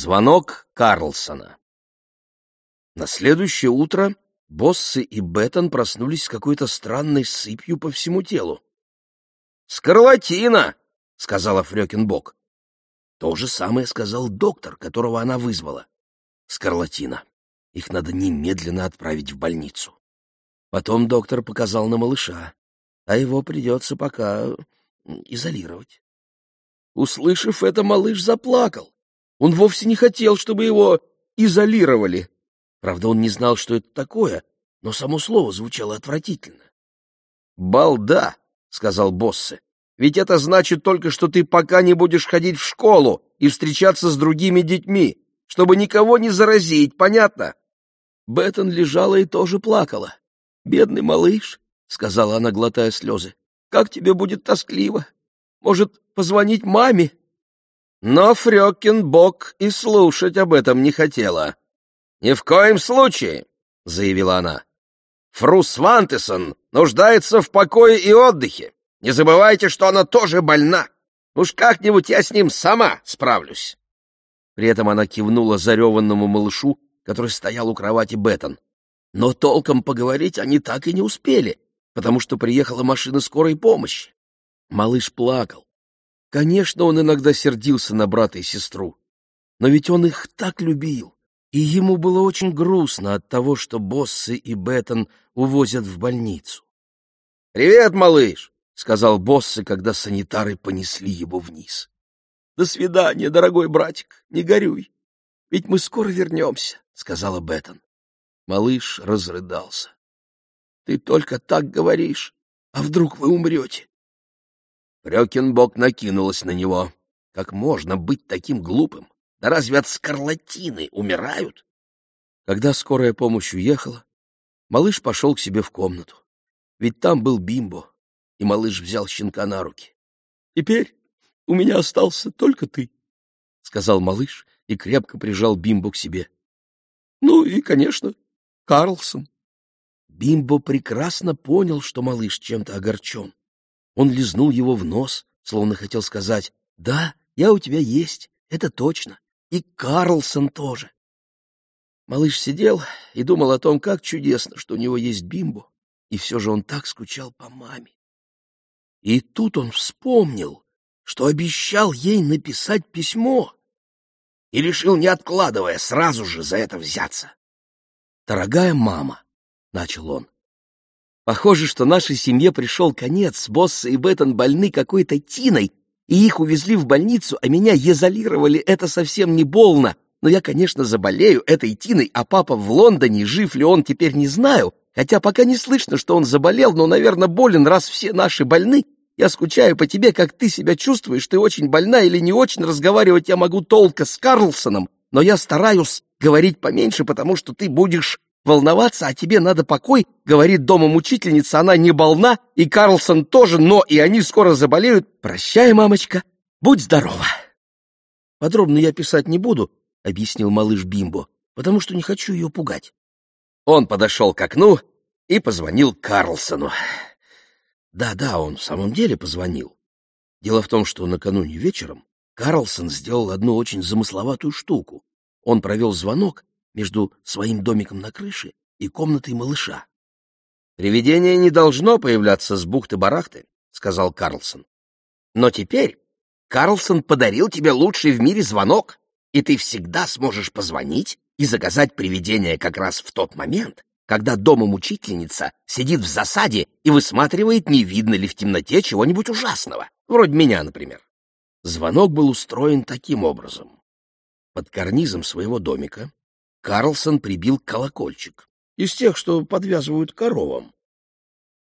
Звонок Карлсона. На следующее утро Боссы и Беттон проснулись с какой-то странной сыпью по всему телу. «Скарлатина!» — сказала Фрёкинбок. То же самое сказал доктор, которого она вызвала. «Скарлатина. Их надо немедленно отправить в больницу». Потом доктор показал на малыша, а его придется пока изолировать. Услышав это, малыш заплакал. Он вовсе не хотел, чтобы его изолировали. Правда, он не знал, что это такое, но само слово звучало отвратительно. «Балда», — сказал Боссе, — «ведь это значит только, что ты пока не будешь ходить в школу и встречаться с другими детьми, чтобы никого не заразить, понятно?» Беттон лежала и тоже плакала. «Бедный малыш», — сказала она, глотая слезы, — «как тебе будет тоскливо? Может, позвонить маме?» Но Фрёкинбок и слушать об этом не хотела. «Ни в коем случае!» — заявила она. «Фру Свантесон нуждается в покое и отдыхе. Не забывайте, что она тоже больна. Уж как-нибудь я с ним сама справлюсь». При этом она кивнула зареванному малышу, который стоял у кровати Беттон. Но толком поговорить они так и не успели, потому что приехала машина скорой помощи. Малыш плакал. Конечно, он иногда сердился на брата и сестру, но ведь он их так любил, и ему было очень грустно от того, что Боссы и Беттон увозят в больницу. «Привет, малыш!» — сказал Боссы, когда санитары понесли его вниз. «До свидания, дорогой братик, не горюй, ведь мы скоро вернемся», — сказала Беттон. Малыш разрыдался. «Ты только так говоришь, а вдруг вы умрете?» Рёкинбок накинулась на него. Как можно быть таким глупым? Да разве от скарлатины умирают? Когда скорая помощь уехала, малыш пошел к себе в комнату. Ведь там был Бимбо, и малыш взял щенка на руки. — Теперь у меня остался только ты, — сказал малыш и крепко прижал Бимбо к себе. — Ну и, конечно, Карлсон. Бимбо прекрасно понял, что малыш чем-то огорчен. Он лизнул его в нос, словно хотел сказать «Да, я у тебя есть, это точно, и Карлсон тоже». Малыш сидел и думал о том, как чудесно, что у него есть бимбо, и все же он так скучал по маме. И тут он вспомнил, что обещал ей написать письмо, и решил, не откладывая, сразу же за это взяться. «Дорогая мама», — начал он, Похоже, что нашей семье пришел конец. Босса и Беттон больны какой-то тиной, и их увезли в больницу, а меня изолировали. Это совсем не больно. Но я, конечно, заболею этой тиной, а папа в Лондоне, жив ли он, теперь не знаю. Хотя пока не слышно, что он заболел, но, наверное, болен, раз все наши больны. Я скучаю по тебе, как ты себя чувствуешь. Ты очень больна или не очень, разговаривать я могу толко с Карлсоном, но я стараюсь говорить поменьше, потому что ты будешь волноваться, а тебе надо покой, говорит дома мучительница, она не больна, и Карлсон тоже, но и они скоро заболеют. Прощай, мамочка, будь здорова. Подробно я писать не буду, объяснил малыш Бимбо, потому что не хочу ее пугать. Он подошел к окну и позвонил Карлсону. Да-да, он в самом деле позвонил. Дело в том, что накануне вечером Карлсон сделал одну очень замысловатую штуку. Он провел звонок между своим домиком на крыше и комнатой малыша. «Привидение не должно появляться с бухты-барахты», — сказал Карлсон. «Но теперь Карлсон подарил тебе лучший в мире звонок, и ты всегда сможешь позвонить и заказать привидение как раз в тот момент, когда дома мучительница сидит в засаде и высматривает, не видно ли в темноте чего-нибудь ужасного, вроде меня, например. Звонок был устроен таким образом. Под карнизом своего домика Карлсон прибил колокольчик, из тех, что подвязывают коровам,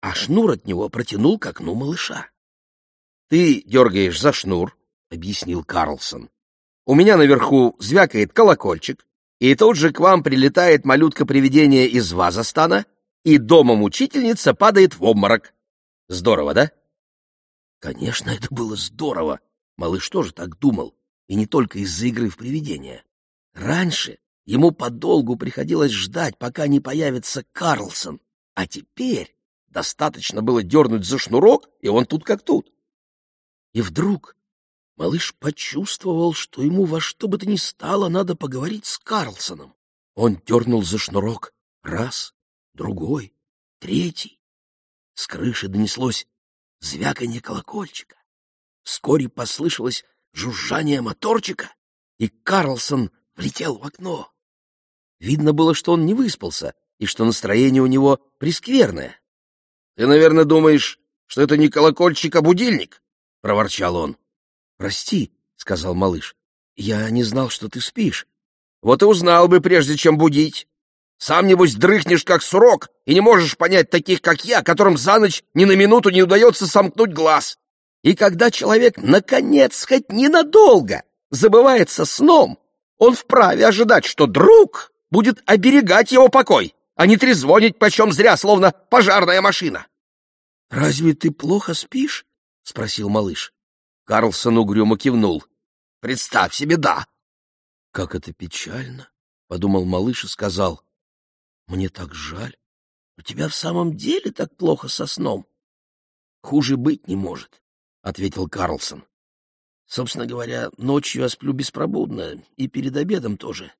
а шнур от него протянул к окну малыша. — Ты дергаешь за шнур, — объяснил Карлсон. — У меня наверху звякает колокольчик, и тут же к вам прилетает малютка-привидение из вазостана, и дома-мучительница падает в обморок. Здорово, да? Конечно, это было здорово. Малыш тоже так думал, и не только из-за игры в привидения. Раньше Ему подолгу приходилось ждать, пока не появится Карлсон. А теперь достаточно было дернуть за шнурок, и он тут как тут. И вдруг Малыш почувствовал, что ему во что бы то ни стало надо поговорить с Карлсоном. Он дернул за шнурок. Раз, другой, третий. С крыши донеслось звяканье колокольчика. Вскоре послышалось жужжание моторчика, и Карлсон влетел в окно. Видно было, что он не выспался и что настроение у него прескверное. — Ты, наверное, думаешь, что это не колокольчик, а будильник? — проворчал он. — Прости, — сказал малыш, — я не знал, что ты спишь. — Вот и узнал бы, прежде чем будить. Сам, небось, дрыхнешь, как сурок, и не можешь понять таких, как я, которым за ночь ни на минуту не удается сомкнуть глаз. И когда человек, наконец, хоть ненадолго забывается сном, он вправе ожидать, что друг будет оберегать его покой, а не трезвонить почем зря, словно пожарная машина. — Разве ты плохо спишь? — спросил малыш. Карлсон угрюмо кивнул. — Представь себе, да. — Как это печально, — подумал малыш и сказал. — Мне так жаль. У тебя в самом деле так плохо со сном? — Хуже быть не может. — ответил Карлсон. «Собственно говоря, ночью я сплю беспробудно, и перед обедом тоже.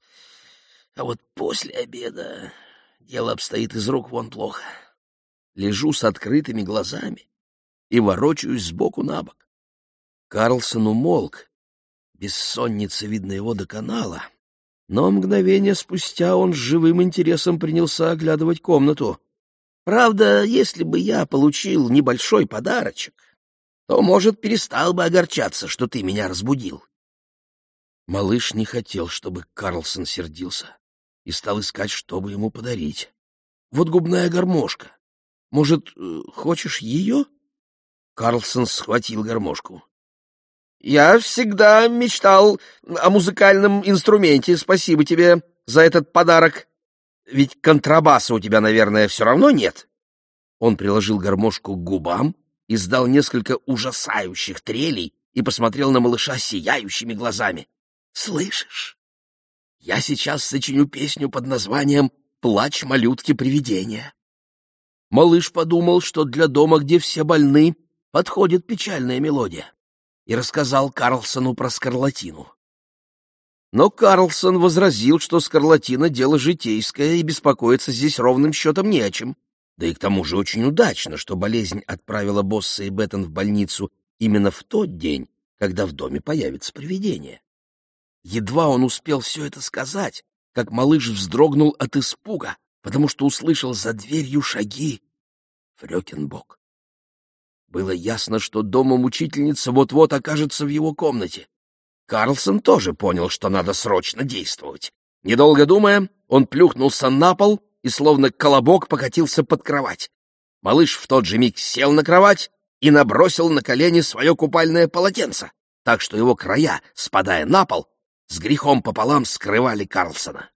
А вот после обеда дело обстоит из рук вон плохо. Лежу с открытыми глазами и ворочаюсь сбоку на бок». Карлсон умолк. Бессонница, видно, его доконала. Но мгновение спустя он с живым интересом принялся оглядывать комнату. «Правда, если бы я получил небольшой подарочек, то, может, перестал бы огорчаться, что ты меня разбудил. Малыш не хотел, чтобы Карлсон сердился, и стал искать, что бы ему подарить. Вот губная гармошка. Может, э, хочешь ее? Карлсон схватил гармошку. Я всегда мечтал о музыкальном инструменте. Спасибо тебе за этот подарок. Ведь контрабаса у тебя, наверное, все равно нет. Он приложил гармошку к губам, издал несколько ужасающих трелей и посмотрел на малыша сияющими глазами. «Слышишь? Я сейчас сочиню песню под названием «Плач малютки-привидения». Малыш подумал, что для дома, где все больны, подходит печальная мелодия, и рассказал Карлсону про скарлатину. Но Карлсон возразил, что скарлатина — дело житейское, и беспокоиться здесь ровным счетом не о чем. Да и к тому же очень удачно, что болезнь отправила Босса и Беттон в больницу именно в тот день, когда в доме появится привидение. Едва он успел все это сказать, как малыш вздрогнул от испуга, потому что услышал за дверью шаги Фрёкинбок. Было ясно, что дома мучительница вот-вот окажется в его комнате. Карлсон тоже понял, что надо срочно действовать. Недолго думая, он плюхнулся на пол и словно колобок покатился под кровать. Малыш в тот же миг сел на кровать и набросил на колени свое купальное полотенце, так что его края, спадая на пол, с грехом пополам скрывали Карлсона.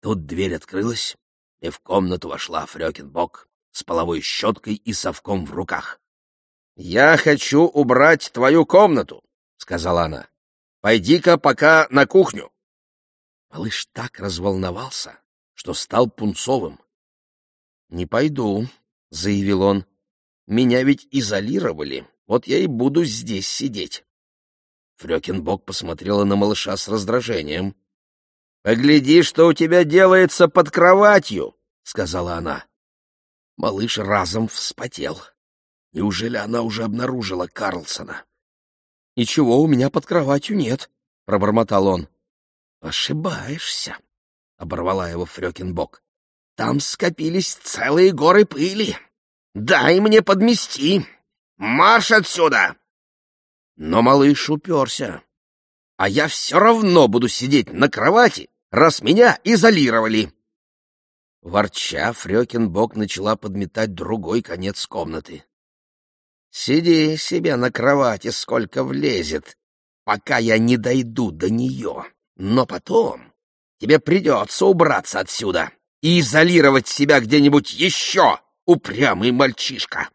Тут дверь открылась, и в комнату вошла Фрёкинбок с половой щеткой и совком в руках. — Я хочу убрать твою комнату, — сказала она. — Пойди-ка пока на кухню. Малыш так разволновался, что стал пунцовым. — Не пойду, — заявил он. — Меня ведь изолировали, вот я и буду здесь сидеть. Фрёкинбок посмотрела на малыша с раздражением. — Погляди, что у тебя делается под кроватью, — сказала она. Малыш разом вспотел. Неужели она уже обнаружила Карлсона? — Ничего у меня под кроватью нет, — пробормотал он. — Ошибаешься, — оборвала его Фрёкинбок. — Там скопились целые горы пыли. Дай мне подмести. Марш отсюда! Но малыш уперся. А я все равно буду сидеть на кровати, раз меня изолировали. Ворча, Фрёкинбок начала подметать другой конец комнаты. — Сиди себе на кровати, сколько влезет, пока я не дойду до нее. Но потом Тебе придется убраться отсюда и изолировать себя где-нибудь еще, упрямый мальчишка.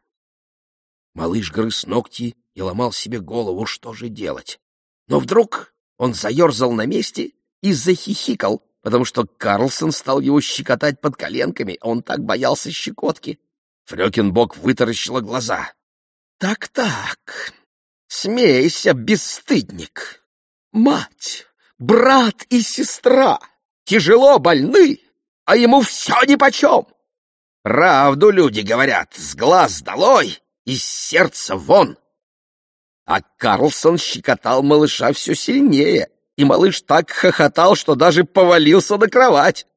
Малыш грыз ногти и ломал себе голову, что же делать. Но вдруг он заерзал на месте и захихикал, потому что Карлсон стал его щекотать под коленками, а он так боялся щекотки. Фрёкинбок вытаращила глаза. «Так-так, Смейся, бесстыдник! Мать, брат и сестра тяжело больны, а ему все нипочем. Правду люди говорят, с глаз долой, из сердца вон. А Карлсон щекотал малыша все сильнее, и малыш так хохотал, что даже повалился на кровать.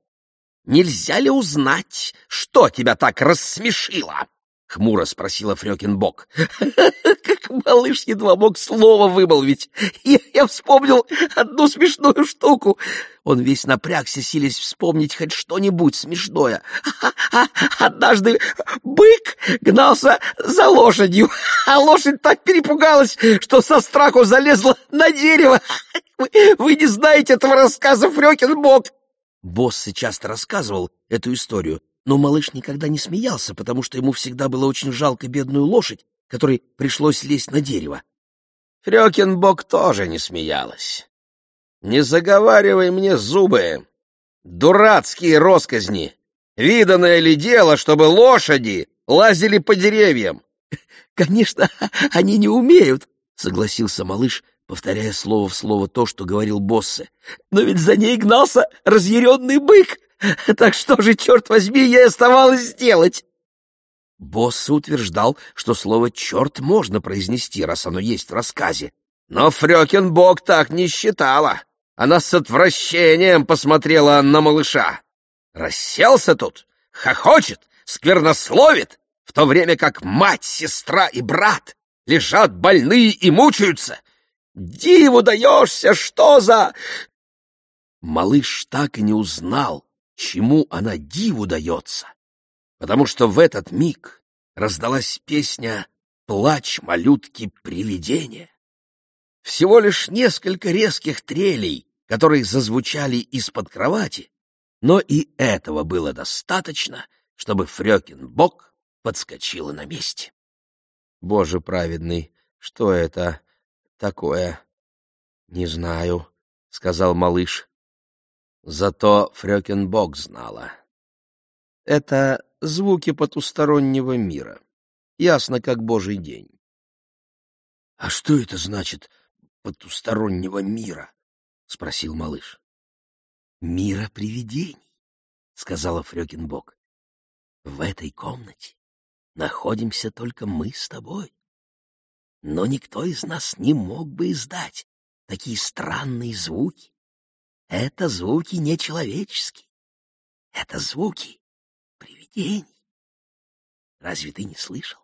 Нельзя ли узнать, что тебя так рассмешило? — хмуро спросила Фрёкинбок. Малыш едва мог слово вымолвить. Я, я вспомнил одну смешную штуку. Он весь напрягся, силясь вспомнить хоть что-нибудь смешное. Однажды бык гнался за лошадью, а лошадь так перепугалась, что со страху залезла на дерево. Вы, вы не знаете этого рассказа, Фрёкинбок? Босс часто рассказывал эту историю, но малыш никогда не смеялся, потому что ему всегда было очень жалко бедную лошадь, которой пришлось лезть на дерево. Фрёкинбок тоже не смеялась. «Не заговаривай мне зубы! Дурацкие росказни! Виданное ли дело, чтобы лошади лазили по деревьям?» «Конечно, они не умеют», — согласился малыш, повторяя слово в слово то, что говорил Боссе. «Но ведь за ней гнался разъяренный бык!» Так что же, черт возьми, ей оставалось сделать? Босс утверждал, что слово «черт» можно произнести, раз оно есть в рассказе. Но Фрёкинбок так не считала. Она с отвращением посмотрела на малыша. Расселся тут, хохочет, сквернословит, в то время как мать, сестра и брат лежат больные и мучаются. Диву даешься, что за... Малыш так и не узнал, чему она диву дается, потому что в этот миг раздалась песня «Плач малютки-привидения». Всего лишь несколько резких трелей, которые зазвучали из-под кровати, но и этого было достаточно, чтобы Фрёкинбок подскочила на месте. «Боже праведный, что это такое?» «Не знаю», — сказал малыш. Зато Фрёкинбок знала. Это звуки потустороннего мира. Ясно, как божий день. — А что это значит потустороннего мира? — спросил малыш. — Мира привидений, — сказала Фрёкинбок. — В этой комнате находимся только мы с тобой. Но никто из нас не мог бы издать такие странные звуки, это звуки нечеловеческие. Это звуки привидений. Разве ты не слышал?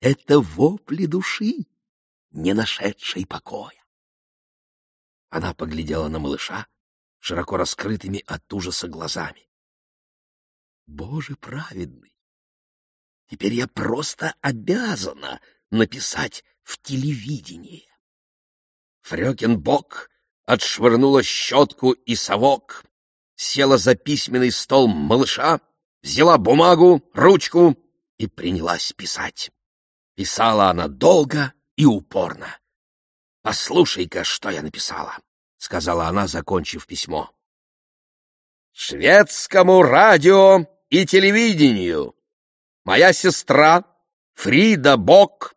Это вопли души, не нашедшей покоя. Она поглядела на малыша широко раскрытыми от ужаса глазами. Боже праведный! Теперь я просто обязана написать в телевидении. Фрёкинбок отшвырнула щетку и совок, села за письменный стол малыша, взяла бумагу, ручку и принялась писать. Писала она долго и упорно. «Послушай-ка, что я написала», — сказала она, закончив письмо. «Шведскому радио и телевидению моя сестра Фрида Бок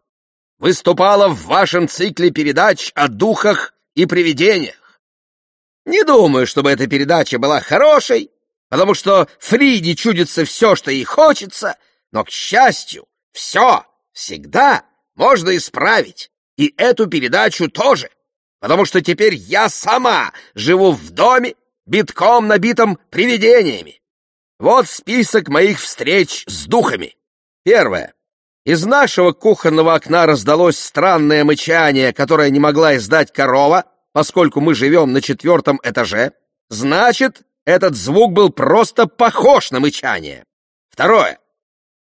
выступала в вашем цикле передач о духах и привидениях. Не думаю, чтобы эта передача была хорошей, потому что Фриде чудится все, что ей хочется, но, к счастью, все, всегда можно исправить, и эту передачу тоже, потому что теперь я сама живу в доме, битком набитом привидениями. Вот список моих встреч с духами. Первое. Из нашего кухонного окна раздалось странное мычание, которое не могла издать корова, поскольку мы живем на четвертом этаже. Значит, этот звук был просто похож на мычание. Второе.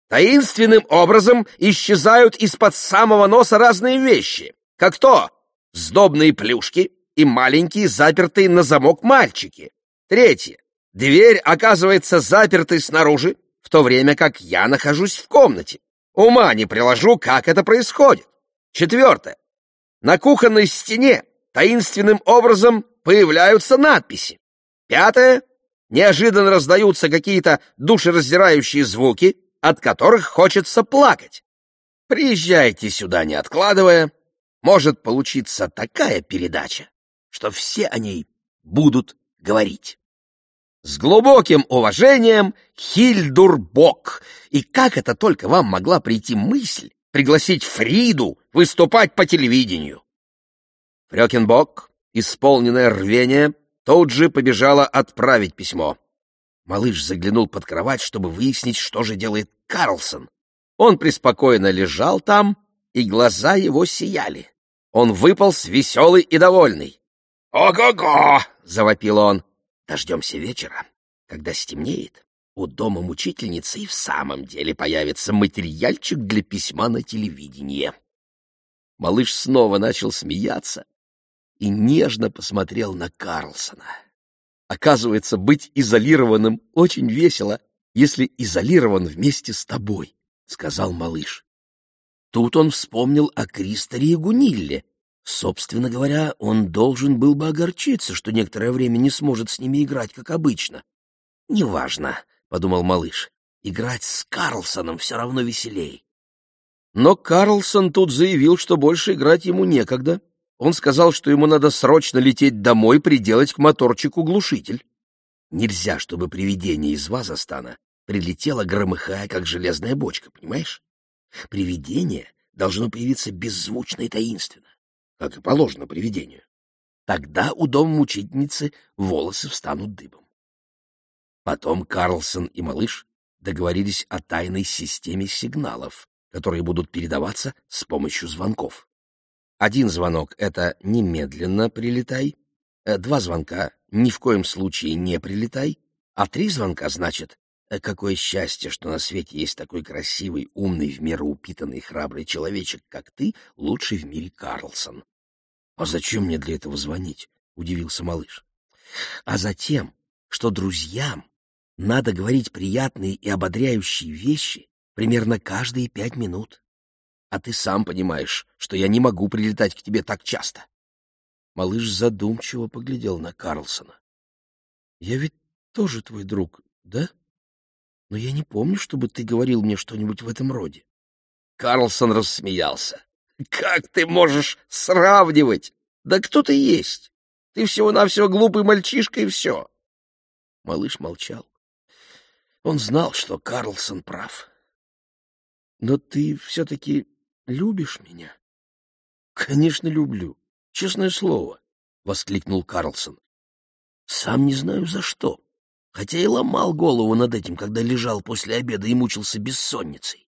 Таинственным образом исчезают из-под самого носа разные вещи, как то сдобные плюшки и маленькие запертые на замок мальчики. Третье. Дверь оказывается запертой снаружи, в то время как я нахожусь в комнате. Ума не приложу, как это происходит. Четвертое. На кухонной стене таинственным образом появляются надписи. Пятое. Неожиданно раздаются какие-то душераздирающие звуки, от которых хочется плакать. Приезжайте сюда, не откладывая. может получиться такая передача, что все о ней будут говорить. С глубоким уважением, Хильдур Бок. И как это только вам могла прийти мысль пригласить Фриду выступать по телевидению? Фрёкинбок, исполненное рвение, тут же побежала отправить письмо. Малыш заглянул под кровать, чтобы выяснить, что же делает Карлсон. Он преспокойно лежал там, и глаза его сияли. Он выполз веселый и довольный. «Ого-го!» — завопил он. «Дождемся вечера, когда стемнеет. У дома мучительницы и в самом деле появится материальчик для письма на телевидение». Малыш снова начал смеяться и нежно посмотрел на Карлсона. Оказывается, быть изолированным очень весело, если изолирован вместе с тобой, — сказал малыш. Тут он вспомнил о Кристоре и Гунилле. Собственно говоря, он должен был бы огорчиться, что некоторое время не сможет с ними играть, как обычно. «Неважно», — подумал малыш, — «играть с Карлсоном все равно веселей». Но Карлсон тут заявил, что больше играть ему некогда, он сказал, что ему надо срочно лететь домой, приделать к моторчику глушитель. Нельзя, чтобы привидение из Вазастана прилетело, громыхая, как железная бочка, понимаешь? Привидение должно появиться беззвучно и таинственно, как и положено привидению. Тогда у дома мучительницы волосы встанут дыбом. Потом Карлсон и малыш договорились о тайной системе сигналов, которые будут передаваться с помощью звонков. Один звонок — это «немедленно прилетай», э, два звонка — «ни в коем случае не прилетай», а три звонка значит «Э, «какое счастье, что на свете есть такой красивый, умный, в меру упитанный, храбрый человечек, как ты, лучший в мире Карлсон». «А зачем мне для этого звонить?» — удивился малыш. «А затем, что друзьям надо говорить приятные и ободряющие вещи примерно каждые пять минут. А ты сам понимаешь, что я не могу прилетать к тебе так часто. Малыш задумчиво поглядел на Карлсона. — Я ведь тоже твой друг, да? Но я не помню, чтобы ты говорил мне что-нибудь в этом роде. Карлсон рассмеялся. — Как ты можешь сравнивать? Да кто ты есть? Ты всего-навсего глупый мальчишка, и все. Малыш молчал. Он знал, что Карлсон прав. — Но ты все-таки любишь меня? — Конечно, люблю. Честное слово, — воскликнул Карлсон. — Сам не знаю за что, хотя и ломал голову над этим, когда лежал после обеда и мучился бессонницей.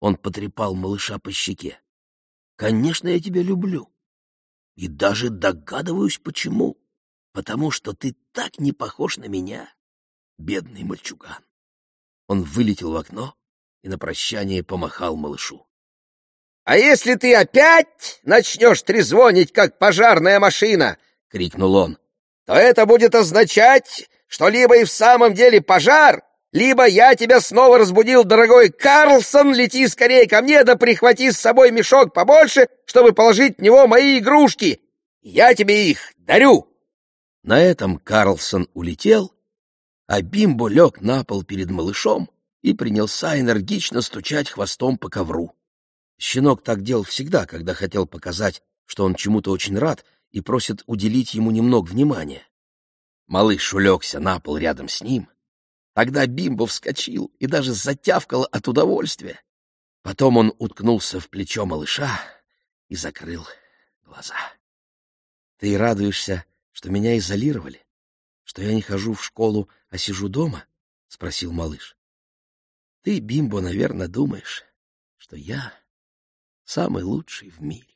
Он потрепал малыша по щеке. — Конечно, я тебя люблю. И даже догадываюсь, почему. Потому что ты так не похож на меня, бедный мальчуган. Он вылетел в окно и на прощание помахал малышу. — А если ты опять начнешь трезвонить, как пожарная машина, — крикнул он, — то это будет означать, что либо и в самом деле пожар, либо я тебя снова разбудил, дорогой Карлсон, лети скорее ко мне, да прихвати с собой мешок побольше, чтобы положить в него мои игрушки. Я тебе их дарю. На этом Карлсон улетел, а Бимбо лег на пол перед малышом и принялся энергично стучать хвостом по ковру. Щенок так делал всегда, когда хотел показать, что он чему-то очень рад и просит уделить ему немного внимания. Малыш улегся на пол рядом с ним. Тогда Бимбо вскочил и даже затявкал от удовольствия. Потом он уткнулся в плечо малыша и закрыл глаза. — Ты радуешься, что меня изолировали? Что я не хожу в школу, а сижу дома? — спросил малыш. — Ты, Бимбо, наверное, думаешь, что я самый лучший в мире.